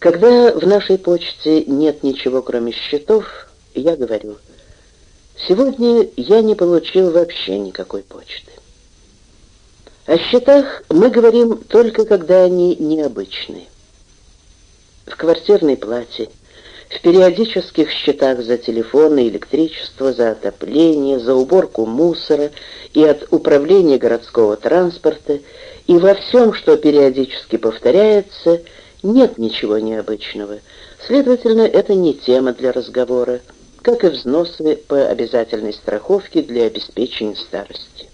Когда в нашей почте нет ничего, кроме счетов, я говорю, сегодня я не получил вообще никакой почты. О счетах мы говорим только когда они необычные. В квартирной плате, в периодических счетах за телефон и электричество, за отопление, за уборку мусора и от управления городского транспорта и во всем, что периодически повторяется – нет ничего необычного. Следовательно, это не тема для разговора, как и взносы по обязательной страховке для обеспечения старости.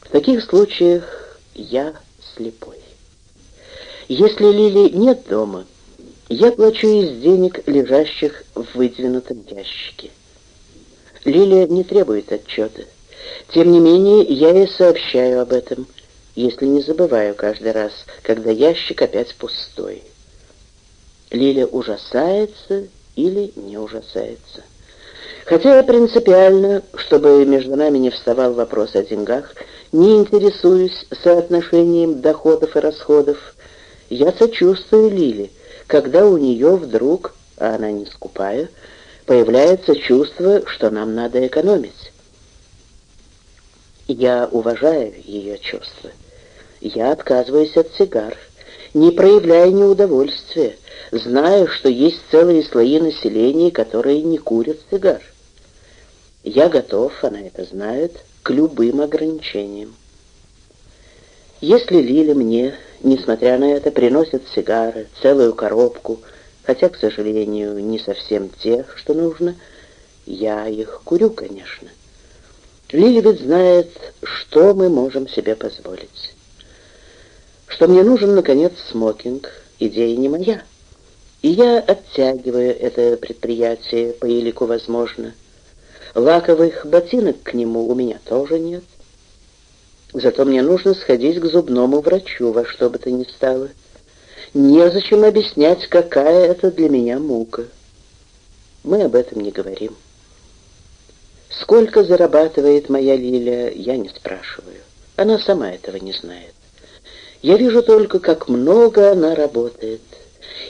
В таких случаях я слепой. Если Лили нет дома, я плачу из денег, лежащих в выдвинутом ящике. Лилия не требует отчета. Тем не менее, я ей сообщаю об этом – если не забываю каждый раз, когда ящик опять пустой. Лиля ужасается или не ужасается. Хотя я принципиально, чтобы между нами не вставал вопрос о деньгах, не интересуюсь соотношением доходов и расходов, я сочувствую Лиле, когда у нее вдруг, а она не скупая, появляется чувство, что нам надо экономить. Я уважаю ее чувства я отказываюсь от сигар, не проявляя неудовольствия, зная, что есть целые слои населения, которые не курят сигар. Я готов, она это знает, к любым ограничениям. Если Лиля мне, несмотря на это, приносит сигары, целую коробку, хотя, к сожалению, не совсем те, что нужно, я их курю, конечно. Лиля ведь знает, что мы можем себе позволить что мне нужен, наконец, смокинг. Идея не моя. И я оттягиваю это предприятие по елику возможно. Лаковых ботинок к нему у меня тоже нет. Зато мне нужно сходить к зубному врачу во что бы то ни стало. Незачем объяснять, какая это для меня мука. Мы об этом не говорим. Сколько зарабатывает моя Лиля, я не спрашиваю. Она сама этого не знает. Я вижу только, как много она работает,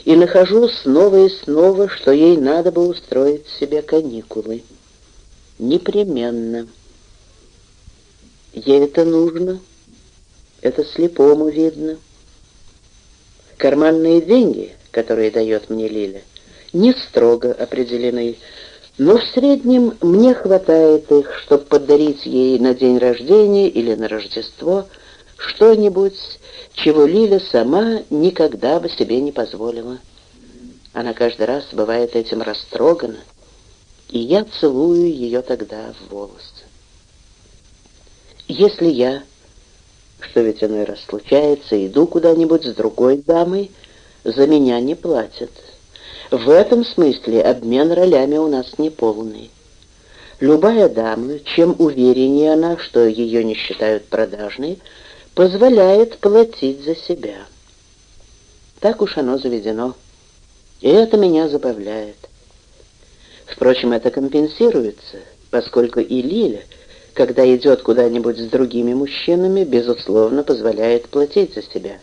и нахожу снова и снова, что ей надо бы устроить себе каникулы. Непременно. Ей это нужно, это слепому видно. Карманные деньги, которые дает мне Лиля, не строго определены, но в среднем мне хватает их, чтобы подарить ей на день рождения или на Рождество что-нибудь чего Лиля сама никогда бы себе не позволила. Она каждый раз бывает этим растрогана, и я целую ее тогда в волосы. Если я, что ведь иной раз случается, иду куда-нибудь с другой дамой, за меня не платят. В этом смысле обмен ролями у нас неполный. Любая дама, чем увереннее она, что ее не считают продажной, позволяет платить за себя. Так уж оно заведено. И это меня забавляет. Впрочем, это компенсируется, поскольку и Лиля, когда идет куда-нибудь с другими мужчинами, безусловно, позволяет платить за себя.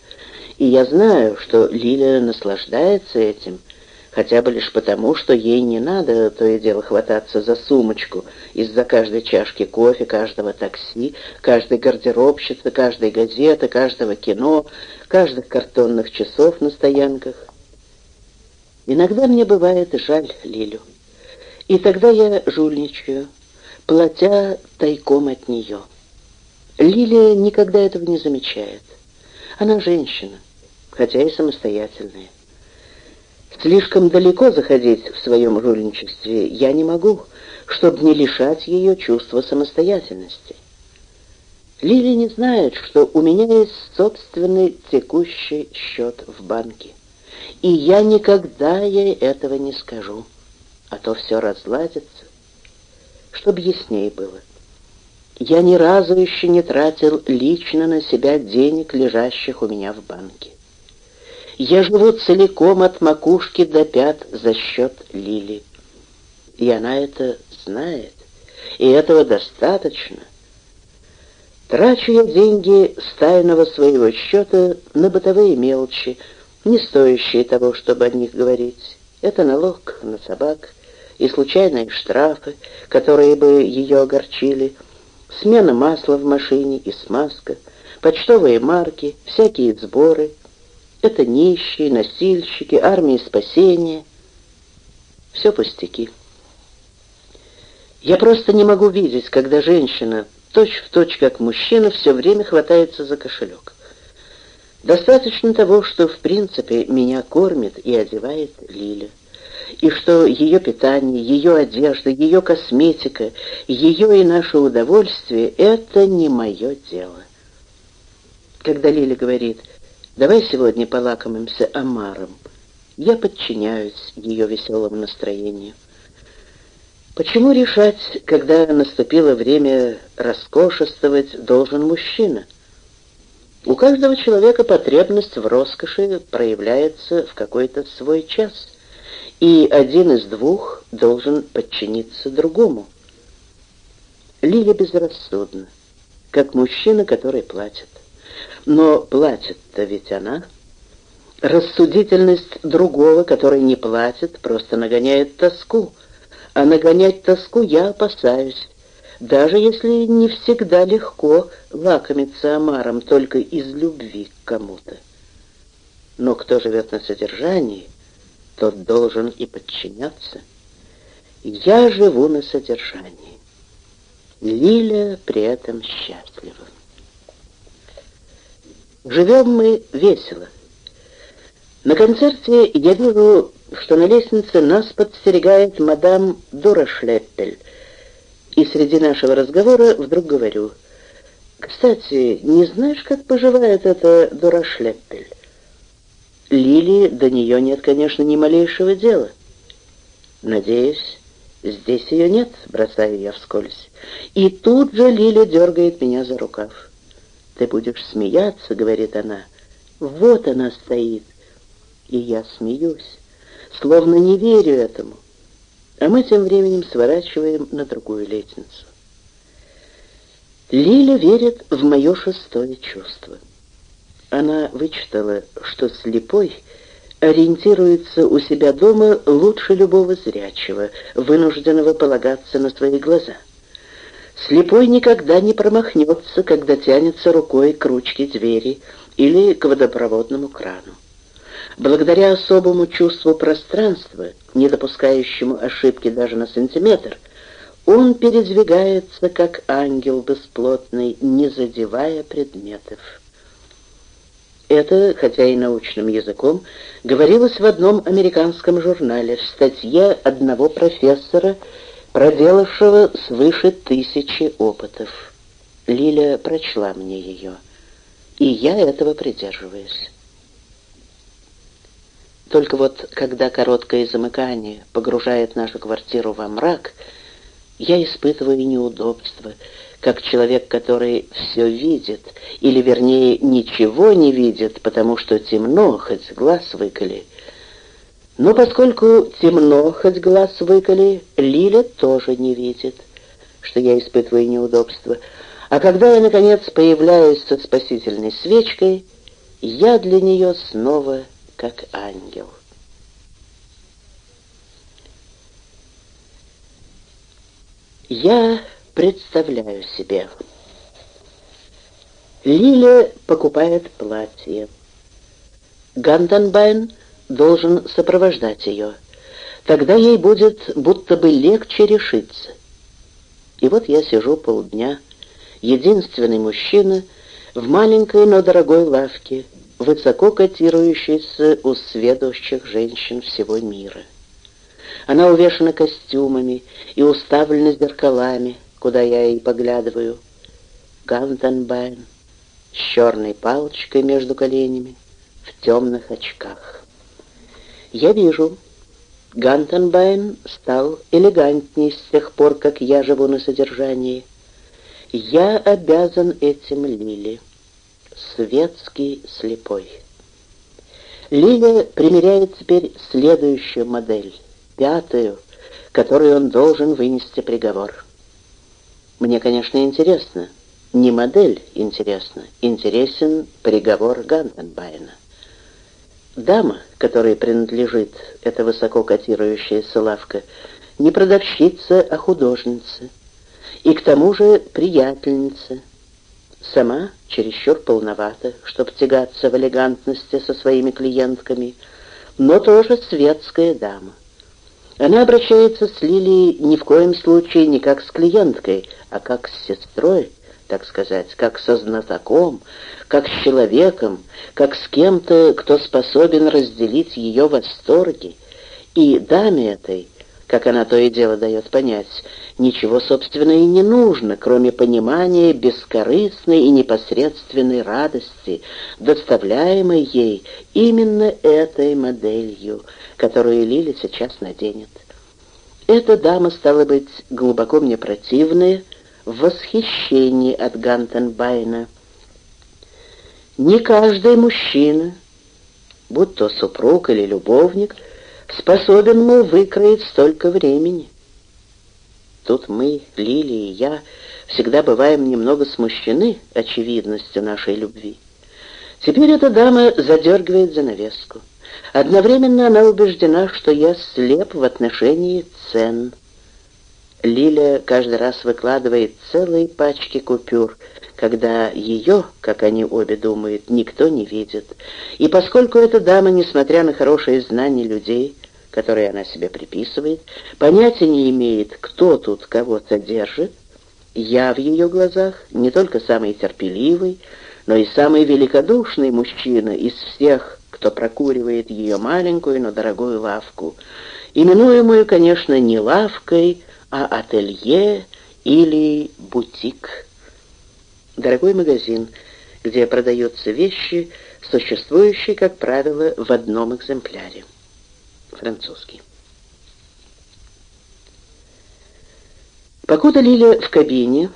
И я знаю, что Лиля наслаждается этим – хотя бы лишь потому, что ей не надо то и дело хвататься за сумочку из-за каждой чашки кофе, каждого такси, каждой гардеробщицы, каждой газеты, каждого кино, каждых картонных часов на стоянках. Иногда мне бывает жаль Лилю. И тогда я жульничаю, платя тайком от нее. Лилия никогда этого не замечает. Она женщина, хотя и самостоятельная. Слишком далеко заходить в своем жульничестве я не могу, чтобы не лишать ее чувства самостоятельности. Лили не знает, что у меня есть собственный текущий счет в банке. И я никогда ей этого не скажу, а то все разладится, чтобы яснее было. Я ни разу еще не тратил лично на себя денег, лежащих у меня в банке. Я живу целиком от макушки до пят за счет Лили. И она это знает, и этого достаточно. Трачу я деньги с тайного своего счета на бытовые мелочи, не стоящие того, чтобы о них говорить. Это налог на собак и случайные штрафы, которые бы ее огорчили, смена масла в машине и смазка, почтовые марки, всякие сборы. Это нищие, носильщики, армии спасения. Все пустяки. Я просто не могу видеть, когда женщина, точь в точь как мужчина, все время хватается за кошелек. Достаточно того, что в принципе меня кормит и одевает Лиля, и что ее питание, ее одежда, ее косметика, ее и наше удовольствие — это не мое дело. Когда Лиля говорит «давай сегодня полакомимся омаром», я подчиняюсь ее веселому настроению. Почему решать, когда наступило время роскошествовать, должен мужчина? У каждого человека потребность в роскоши проявляется в какой-то свой час, и один из двух должен подчиниться другому. Лиля безрассудна, как мужчина, который платит. Но платит-то ведь она. Рассудительность другого, который не платит, просто нагоняет тоску — а нагонять тоску я опасаюсь, даже если не всегда легко лакомиться омаром только из любви к кому-то. Но кто живет на содержании, тот должен и подчиняться. Я живу на содержании. Лиля при этом счастлива. Живем мы весело. На концерте я вижу что на лестнице нас подстерегает мадам Дорашлеппель. И среди нашего разговора вдруг говорю, «Кстати, не знаешь, как поживает эта Дорашлеппель?» Лили до нее нет, конечно, ни малейшего дела. Надеюсь, здесь ее нет, бросаю я вскользь. И тут же Лиля дергает меня за рукав. «Ты будешь смеяться», — говорит она. «Вот она стоит». И я смеюсь словно не верю этому. А мы тем временем сворачиваем на другую лестницу. Лиля верит в мое шестое чувство. Она вычитала, что слепой ориентируется у себя дома лучше любого зрячего, вынужденного полагаться на свои глаза. Слепой никогда не промахнется, когда тянется рукой к ручке двери или к водопроводному крану. Благодаря особому чувству пространства, не допускающему ошибки даже на сантиметр, он передвигается, как ангел бесплотный, не задевая предметов. Это, хотя и научным языком, говорилось в одном американском журнале в статье одного профессора, проделавшего свыше тысячи опытов. Лиля прочла мне ее, и я этого придерживаюсь. Только вот, когда короткое замыкание погружает нашу квартиру во мрак, я испытываю неудобство, как человек, который все видит, или, вернее, ничего не видит, потому что темно, хоть глаз выколи. Но поскольку темно, хоть глаз выколи, Лиля тоже не видит, что я испытываю неудобство. А когда я, наконец, появляюсь со спасительной свечкой, я для нее снова как ангел. Я представляю себе. Лиля покупает платье. Ганденбайн должен сопровождать ее. Тогда ей будет будто бы легче решиться. И вот я сижу полдня, единственный мужчина, в маленькой, но дорогой лавке, высоко котирующейся у сведущих женщин всего мира. Она увешана костюмами и уставлена зеркалами, куда я и поглядываю. Гантенбайн с черной палочкой между коленями, в темных очках. Я вижу, Гантенбайн стал элегантней с тех пор, как я живу на содержании. Я обязан этим Лили светский слепой. Лиля примеряет теперь следующую модель, пятую, которой он должен вынести приговор. Мне, конечно, интересно. Не модель интересна, интересен приговор Ганденбайна. Дама, которой принадлежит эта высоко котирующаяся лавка, не продавщица, а художница. И к тому же приятельница. Сама чересчур полновата, чтоб тягаться в элегантности со своими клиентками, но тоже светская дама. Она обращается с Лилией ни в коем случае не как с клиенткой, а как с сестрой, так сказать, как со знатоком, как с человеком, как с кем-то, кто способен разделить ее восторги. И даме этой, как она то и дело дает понять, ничего, собственно, и не нужно, кроме понимания бескорыстной и непосредственной радости, доставляемой ей именно этой моделью, которую Лили сейчас наденет. Эта дама, стала быть, глубоко мне противная, в восхищении от Гантенбайна. Не каждый мужчина, будь то супруг или любовник, способен, мол, выкроить столько времени. Тут мы, Лили и я, всегда бываем немного смущены очевидностью нашей любви. Теперь эта дама задергивает занавеску. Одновременно она убеждена, что я слеп в отношении цен – Лиля каждый раз выкладывает целые пачки купюр, когда ее, как они обе думают, никто не видит. И поскольку эта дама, несмотря на хорошее знание людей, которые она себе приписывает, понятия не имеет, кто тут кого-то держит, я в ее глазах не только самый терпеливый, но и самый великодушный мужчина из всех, кто прокуривает ее маленькую, но дорогую лавку, именуемую, конечно, не лавкой, а ателье или бутик. Дорогой магазин, где продаются вещи, существующие, как правило, в одном экземпляре. Французский. Покуда Лиля в кабине,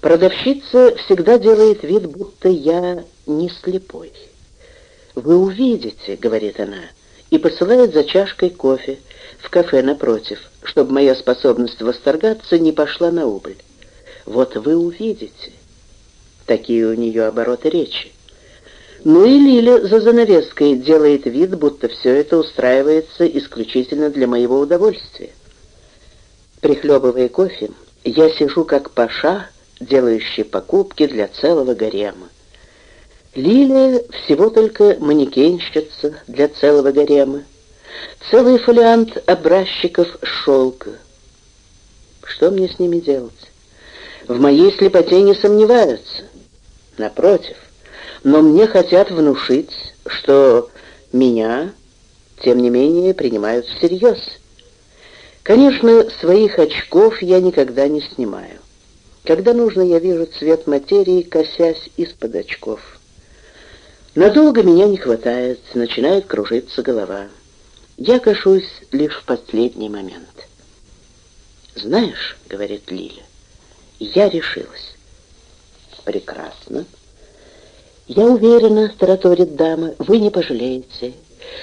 продавщица всегда делает вид, будто я не слепой. «Вы увидите», — говорит она, и посылает за чашкой кофе, в кафе напротив, чтобы моя способность восторгаться не пошла на убыль. Вот вы увидите. Такие у нее обороты речи. Ну и Лиля за занавеской делает вид, будто все это устраивается исключительно для моего удовольствия. Прихлебывая кофе, я сижу как паша, делающий покупки для целого гарема. Лилия всего только манекенщица для целого гарема целый фолиант образчиков шелка. Что мне с ними делать? В моей слепоте не сомневаются. Напротив, но мне хотят внушить, что меня, тем не менее, принимают всерьез. Конечно, своих очков я никогда не снимаю. Когда нужно, я вижу цвет материи, косясь из-под очков. Надолго меня не хватает, начинает кружиться голова. Я кашусь лишь в последний момент. «Знаешь», — говорит Лиля, — «я решилась». «Прекрасно». «Я уверена», — тараторит дама, — «вы не пожалеете.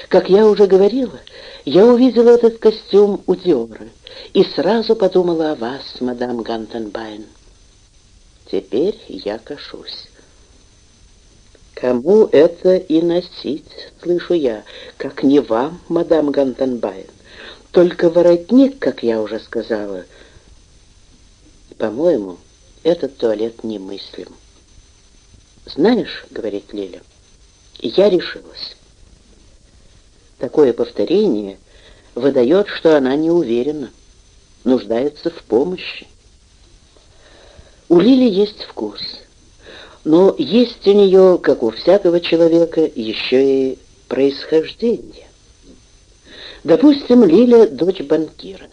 Как я уже говорила, я увидела этот костюм у Диора и сразу подумала о вас, мадам Гантенбайн. Теперь я кошусь. Кому это и носить, слышу я, как не вам, мадам Гантенбайн. Только воротник, как я уже сказала. По-моему, этот туалет немыслим. «Знаешь, — говорит Лиля, — я решилась». Такое повторение выдает, что она не уверена, нуждается в помощи. У Лили есть вкус — но есть у нее, как у всякого человека, еще и происхождение. Допустим, Лиля — дочь банкира.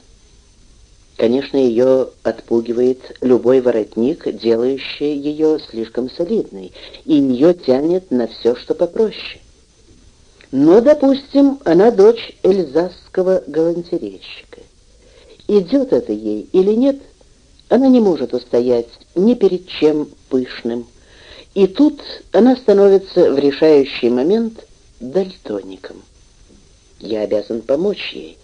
Конечно, ее отпугивает любой воротник, делающий ее слишком солидной, и ее тянет на все, что попроще. Но, допустим, она дочь эльзасского галантерейщика. Идет это ей или нет, она не может устоять ни перед чем пышным, и тут она становится в решающий момент дальтоником. Я обязан помочь ей.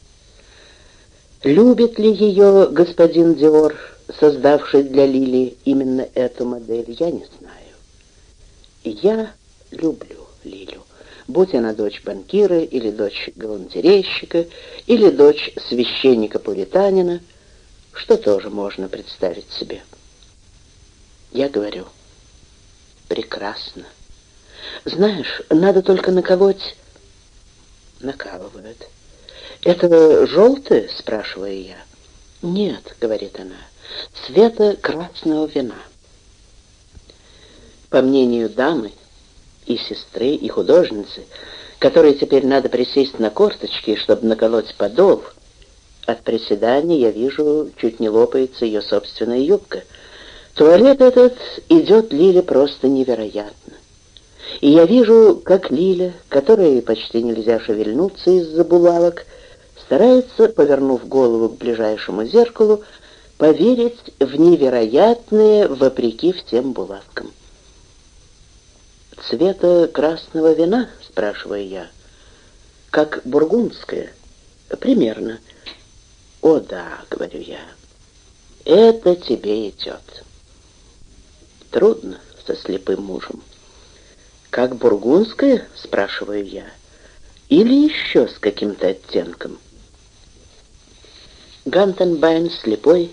Любит ли ее господин Диор, создавший для Лили именно эту модель, я не знаю. Я люблю Лилю. будь она дочь банкира или дочь галантерейщика или дочь священника-пуританина, что тоже можно представить себе. Я говорю, прекрасно. Знаешь, надо только наколоть... Накалывают. «Это желтое?» — спрашиваю я. «Нет», — говорит она, — «цвета красного вина». По мнению дамы, и сестры, и художницы, которой теперь надо присесть на корточки, чтобы наколоть подол, от приседания я вижу, чуть не лопается ее собственная юбка. Туалет этот идет Лиле просто невероятно. И я вижу, как Лиля, которой почти нельзя шевельнуться из-за булавок, старается, повернув голову к ближайшему зеркалу, поверить в невероятное вопреки всем булавкам. «Цвета красного вина?» — спрашиваю я. «Как бургундское?» «Примерно». «О да», — говорю я, — «это тебе идет». Трудно со слепым мужем. «Как бургундское?» — спрашиваю я. «Или еще с каким-то оттенком?» Гантенбайн, слепой,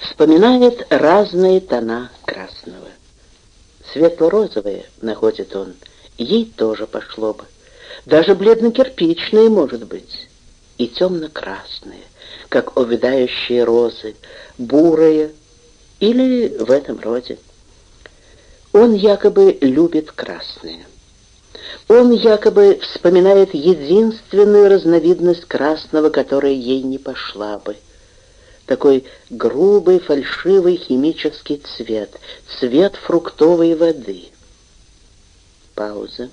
вспоминает разные тона красного. Светло-розовые, находит он, ей тоже пошло бы. Даже бледно-кирпичные, может быть. И темно-красные, как увядающие розы, бурые или в этом роде. Он якобы любит красные. Он якобы вспоминает единственную разновидность красного, которая ей не пошла бы. Такой грубый, фальшивый химический цвет, цвет фруктовой воды. Пауза.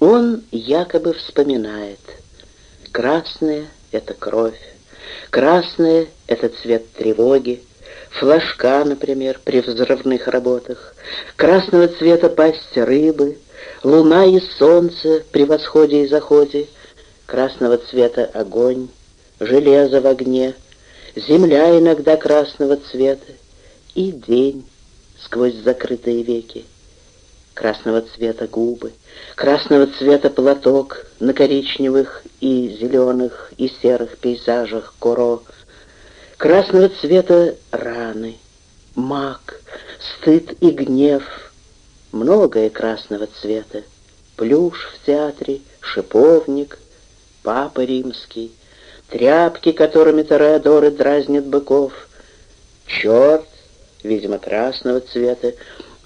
Он якобы вспоминает. Красное — это кровь. Красное — это цвет тревоги флажка, например, при взрывных работах, красного цвета пасть рыбы, луна и солнце при восходе и заходе, красного цвета огонь, железо в огне, земля иногда красного цвета и день сквозь закрытые веки, красного цвета губы, красного цвета платок на коричневых и зеленых и серых пейзажах Коро, красного цвета раны, мак, стыд и гнев, многое красного цвета, плюш в театре, шиповник, папа римский, тряпки, которыми Тореадоры дразнят быков, черт, видимо, красного цвета,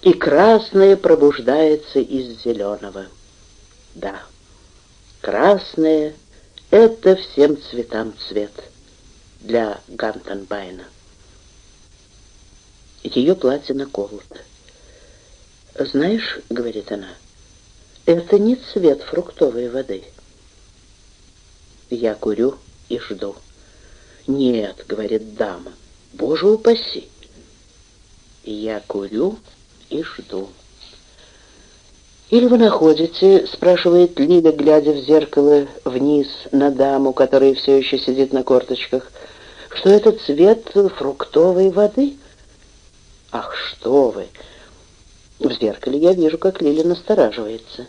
и красное пробуждается из зеленого. Да, красное — это всем цветам цвет для Гантенбайна. Ее платье наколото. «Знаешь, — говорит она, — это не цвет фруктовой воды». Я курю и жду. «Нет, — говорит дама, — боже упаси!» Я курю и жду. «Или вы находите, — спрашивает Лиля, глядя в зеркало вниз на даму, которая все еще сидит на корточках, — что это цвет фруктовой воды. Ах, что вы! В зеркале я вижу, как Лиля настораживается.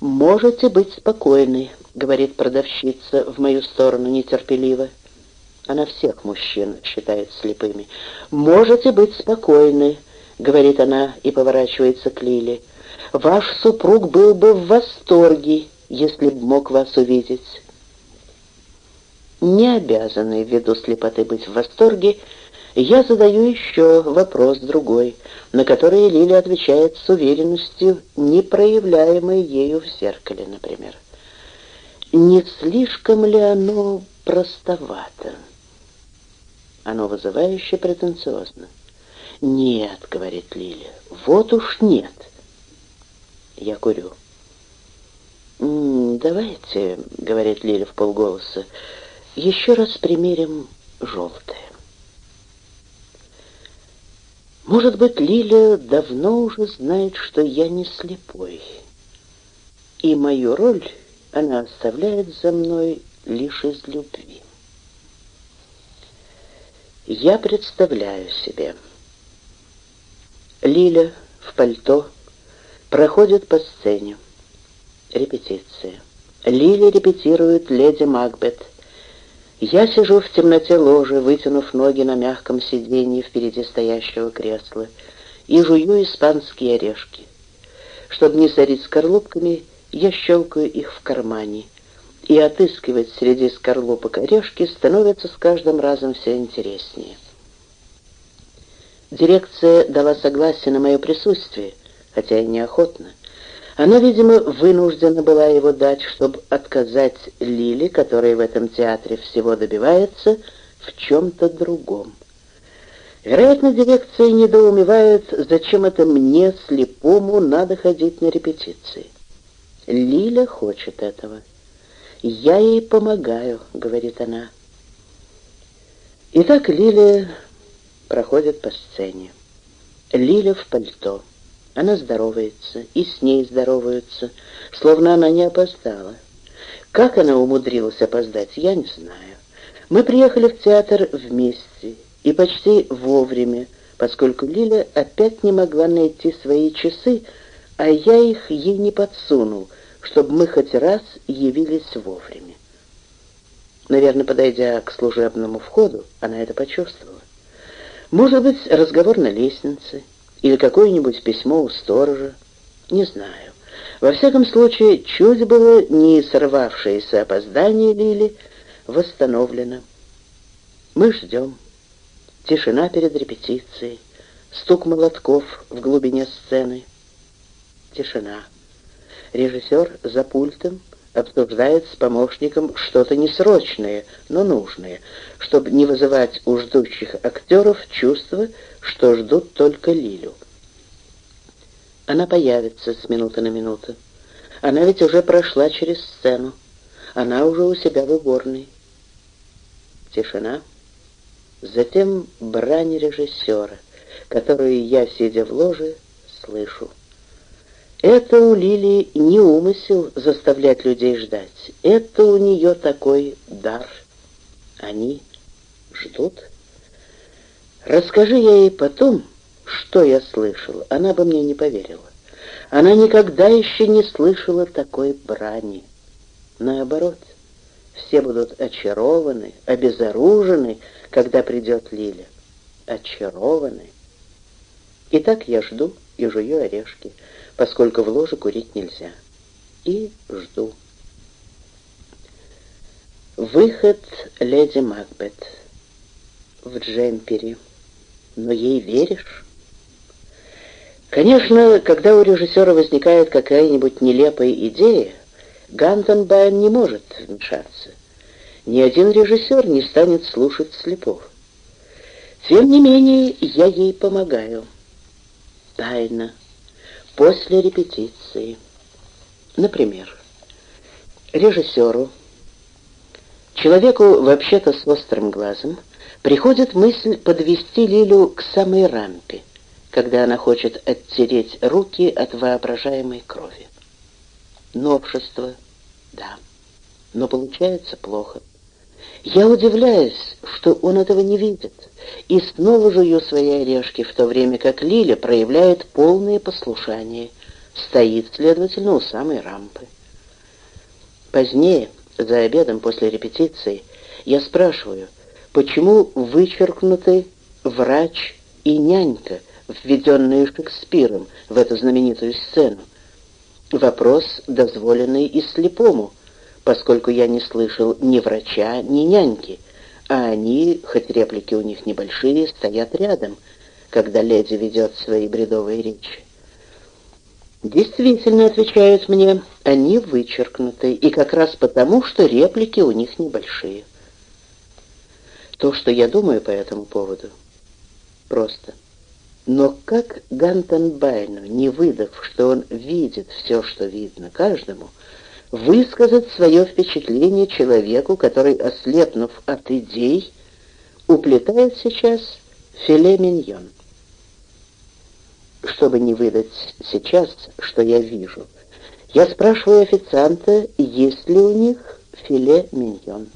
«Можете быть спокойны», — говорит продавщица в мою сторону нетерпеливо. Она всех мужчин считает слепыми. «Можете быть спокойны», — говорит она и поворачивается к Лиле. «Ваш супруг был бы в восторге, если б мог вас увидеть» не обязаны ввиду слепоты быть в восторге, я задаю еще вопрос другой, на который Лили отвечает с уверенностью, не проявляемой ею в зеркале, например. Не слишком ли оно простовато? Оно вызывающе претенциозно. «Нет», — говорит Лиля, — «вот уж нет». Я курю. «М -м, «Давайте», — говорит Лиля в полголоса, — еще раз примерим желтое. Может быть, Лиля давно уже знает, что я не слепой, и мою роль она оставляет за мной лишь из любви. Я представляю себе. Лиля в пальто проходит по сцене. Репетиция. Лили репетирует «Леди Макбет». Я сижу в темноте ложи, вытянув ноги на мягком сиденье впереди стоящего кресла, и жую испанские орешки. Чтобы не сорить скорлупками, я щелкаю их в кармане, и отыскивать среди скорлупок орешки становится с каждым разом все интереснее. Дирекция дала согласие на мое присутствие, хотя и неохотно. Она, видимо, вынуждена была его дать, чтобы отказать Лиле, которая в этом театре всего добивается, в чем-то другом. Вероятно, дирекция недоумевает, зачем это мне, слепому, надо ходить на репетиции. Лиля хочет этого. «Я ей помогаю», — говорит она. Итак, Лиля проходит по сцене. Лиля в пальто. Она здоровается, и с ней здороваются, словно она не опоздала. Как она умудрилась опоздать, я не знаю. Мы приехали в театр вместе и почти вовремя, поскольку Лиля опять не могла найти свои часы, а я их ей не подсунул, чтобы мы хоть раз явились вовремя. Наверное, подойдя к служебному входу, она это почувствовала. Может быть, разговор на лестнице — или какое-нибудь письмо у сторожа, не знаю. Во всяком случае, чуть было не сорвавшееся опоздание Лили восстановлено. Мы ждем. Тишина перед репетицией, стук молотков в глубине сцены. Тишина. Режиссер за пультом обсуждает с помощником что-то несрочное, но нужное, чтобы не вызывать у ждущих актеров чувство, что ждут только Лилю. Она появится с минуты на минуту. Она ведь уже прошла через сцену. Она уже у себя в уборной. Тишина. Затем брань режиссера, которую я, сидя в ложе, слышу. Это у Лили не умысел заставлять людей ждать. Это у нее такой дар. Они ждут. Расскажи я ей потом, что я слышал, она бы мне не поверила. Она никогда еще не слышала такой брани. Наоборот, все будут очарованы, обезоружены, когда придет Лиля. Очарованы. И так я жду и жую орешки поскольку в ложе курить нельзя. И жду. Выход леди Макбет в джемпере. Но ей веришь? Конечно, когда у режиссера возникает какая-нибудь нелепая идея, Гантенбайн не может вмешаться. Ни один режиссер не станет слушать слепов. Тем не менее, я ей помогаю. Тайно после репетиции. Например, режиссеру, человеку вообще-то с острым глазом, приходит мысль подвести Лилю к самой рампе, когда она хочет оттереть руки от воображаемой крови. Новшество, да, но получается плохо. Я удивляюсь, что он этого не видит, и снова жую свои орешки, в то время как Лиля проявляет полное послушание, стоит, следовательно, у самой рампы. Позднее, за обедом после репетиции, я спрашиваю, почему вычеркнуты врач и нянька, введенные Шекспиром в эту знаменитую сцену? Вопрос, дозволенный и слепому, поскольку я не слышал ни врача, ни няньки, а они, хоть реплики у них небольшие, стоят рядом, когда леди ведет свои бредовые речи. Действительно, отвечают мне, они вычеркнуты, и как раз потому, что реплики у них небольшие. То, что я думаю по этому поводу, просто. Но как Гантон Байну, не выдав, что он видит все, что видно каждому, высказать свое впечатление человеку, который, ослепнув от идей, уплетает сейчас филе миньон. Чтобы не выдать сейчас, что я вижу, я спрашиваю официанта, есть ли у них филе миньон.